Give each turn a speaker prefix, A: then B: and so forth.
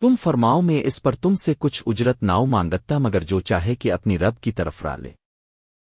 A: تم فرماؤ میں اس پر تم سے کچھ اجرت ناؤ مانگتا مگر جو چاہے کہ اپنی رب کی طرف را لے۔